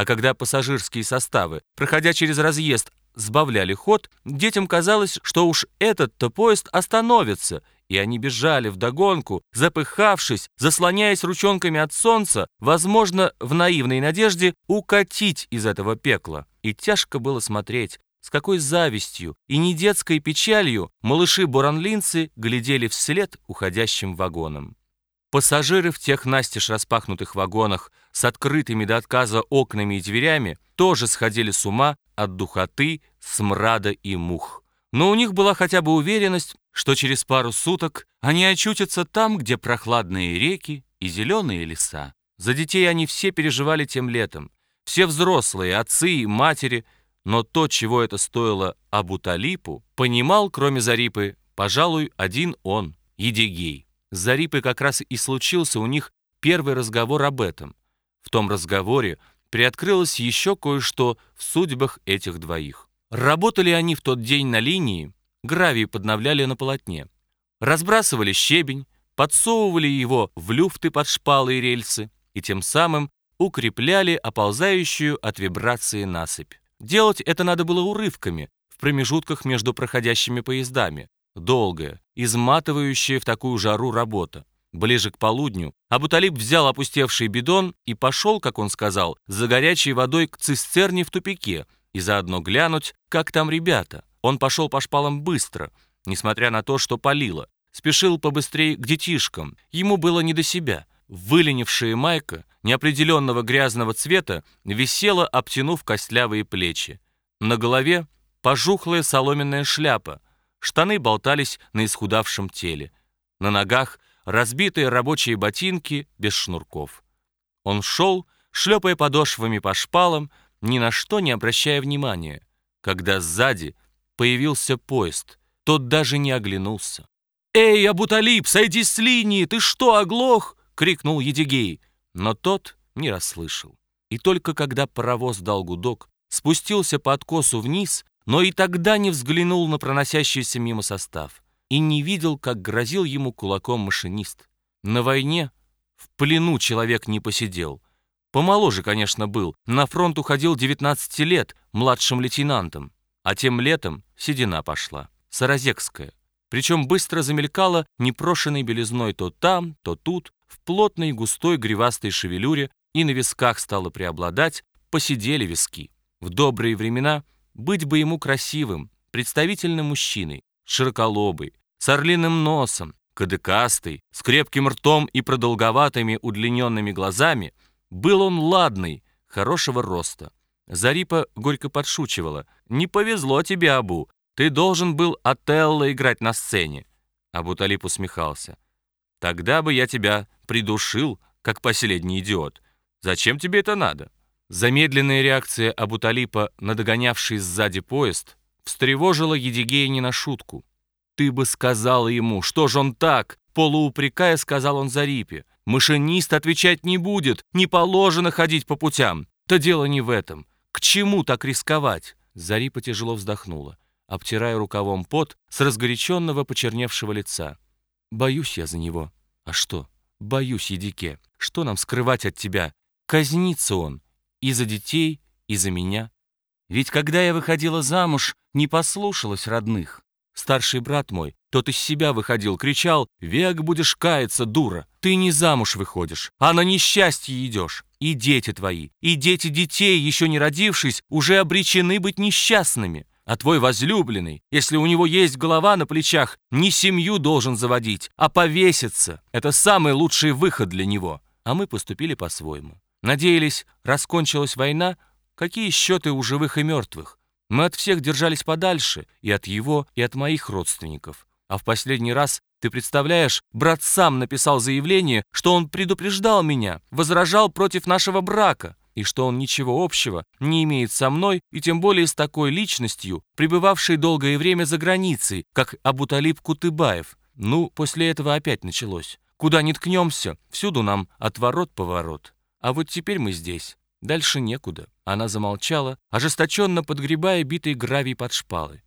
А когда пассажирские составы, проходя через разъезд, сбавляли ход, детям казалось, что уж этот-то поезд остановится, и они бежали вдогонку, запыхавшись, заслоняясь ручонками от солнца, возможно, в наивной надежде укатить из этого пекла. И тяжко было смотреть, с какой завистью и недетской печалью малыши-буранлинцы глядели вслед уходящим вагонам. Пассажиры в тех настежь распахнутых вагонах с открытыми до отказа окнами и дверями тоже сходили с ума от духоты, смрада и мух. Но у них была хотя бы уверенность, что через пару суток они очутятся там, где прохладные реки и зеленые леса. За детей они все переживали тем летом. Все взрослые, отцы и матери, но то, чего это стоило Абуталипу, понимал, кроме Зарипы, пожалуй, один он, Едигей. С Зарипой как раз и случился у них первый разговор об этом. В том разговоре приоткрылось еще кое-что в судьбах этих двоих. Работали они в тот день на линии, гравий подновляли на полотне. Разбрасывали щебень, подсовывали его в люфты под шпалы и рельсы и тем самым укрепляли оползающую от вибрации насыпь. Делать это надо было урывками, в промежутках между проходящими поездами. Долгая, изматывающая в такую жару работа. Ближе к полудню Абуталиб взял опустевший бидон и пошел, как он сказал, за горячей водой к цистерне в тупике и заодно глянуть, как там ребята. Он пошел по шпалам быстро, несмотря на то, что палило. Спешил побыстрее к детишкам. Ему было не до себя. Выленившая майка неопределенного грязного цвета висела, обтянув костлявые плечи. На голове пожухлая соломенная шляпа. Штаны болтались на исхудавшем теле. На ногах разбитые рабочие ботинки без шнурков. Он шел, шлепая подошвами по шпалам, ни на что не обращая внимания, когда сзади появился поезд. Тот даже не оглянулся. «Эй, Абуталиб, сойди с линии! Ты что, оглох?» — крикнул Едигей. Но тот не расслышал. И только когда паровоз дал гудок, спустился по откосу вниз, но и тогда не взглянул на проносящийся мимо состав и не видел, как грозил ему кулаком машинист. На войне в плену человек не посидел. Помоложе, конечно, был. На фронт уходил 19 лет, младшим лейтенантом. А тем летом седина пошла, саразекская. Причем быстро замелькала непрошенной белизной то там, то тут, в плотной густой гривастой шевелюре, и на висках стало преобладать, посидели виски. В добрые времена быть бы ему красивым, представительным мужчиной, широколобый, с орлиным носом, кадыкастый, с крепким ртом и продолговатыми удлиненными глазами, был он ладный, хорошего роста. Зарипа горько подшучивала. «Не повезло тебе, Абу. Ты должен был Отелло играть на сцене». Абу Талип усмехался. «Тогда бы я тебя придушил, как последний идиот. Зачем тебе это надо?» Замедленная реакция Абу Талипа на догонявший сзади поезд встревожила Едигея не на шутку. «Ты бы сказал ему, что ж он так?» Полуупрекая, сказал он Зарипе. «Машинист отвечать не будет, не положено ходить по путям. Да дело не в этом. К чему так рисковать?» Зарипа тяжело вздохнула, обтирая рукавом пот с разгоряченного почерневшего лица. «Боюсь я за него. А что? Боюсь, Едике. Что нам скрывать от тебя? Казнится он. И за детей, и за меня. Ведь когда я выходила замуж, не послушалась родных. Старший брат мой, тот из себя выходил, кричал, «Век будешь каяться, дура! Ты не замуж выходишь, а на несчастье идешь. И дети твои, и дети детей, еще не родившись, уже обречены быть несчастными. А твой возлюбленный, если у него есть голова на плечах, не семью должен заводить, а повеситься. Это самый лучший выход для него. А мы поступили по-своему. Надеялись, раскончилась война, какие счеты у живых и мертвых. Мы от всех держались подальше, и от его, и от моих родственников. А в последний раз, ты представляешь, брат сам написал заявление, что он предупреждал меня, возражал против нашего брака, и что он ничего общего не имеет со мной, и тем более с такой личностью, пребывавшей долгое время за границей, как Абуталиб Кутыбаев. Ну, после этого опять началось. Куда ни ткнемся, всюду нам отворот-поворот. А вот теперь мы здесь. Дальше некуда. Она замолчала, ожесточенно подгребая битый гравий под шпалы.